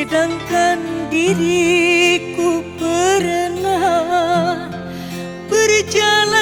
Sedangkan diriku pernah berjalan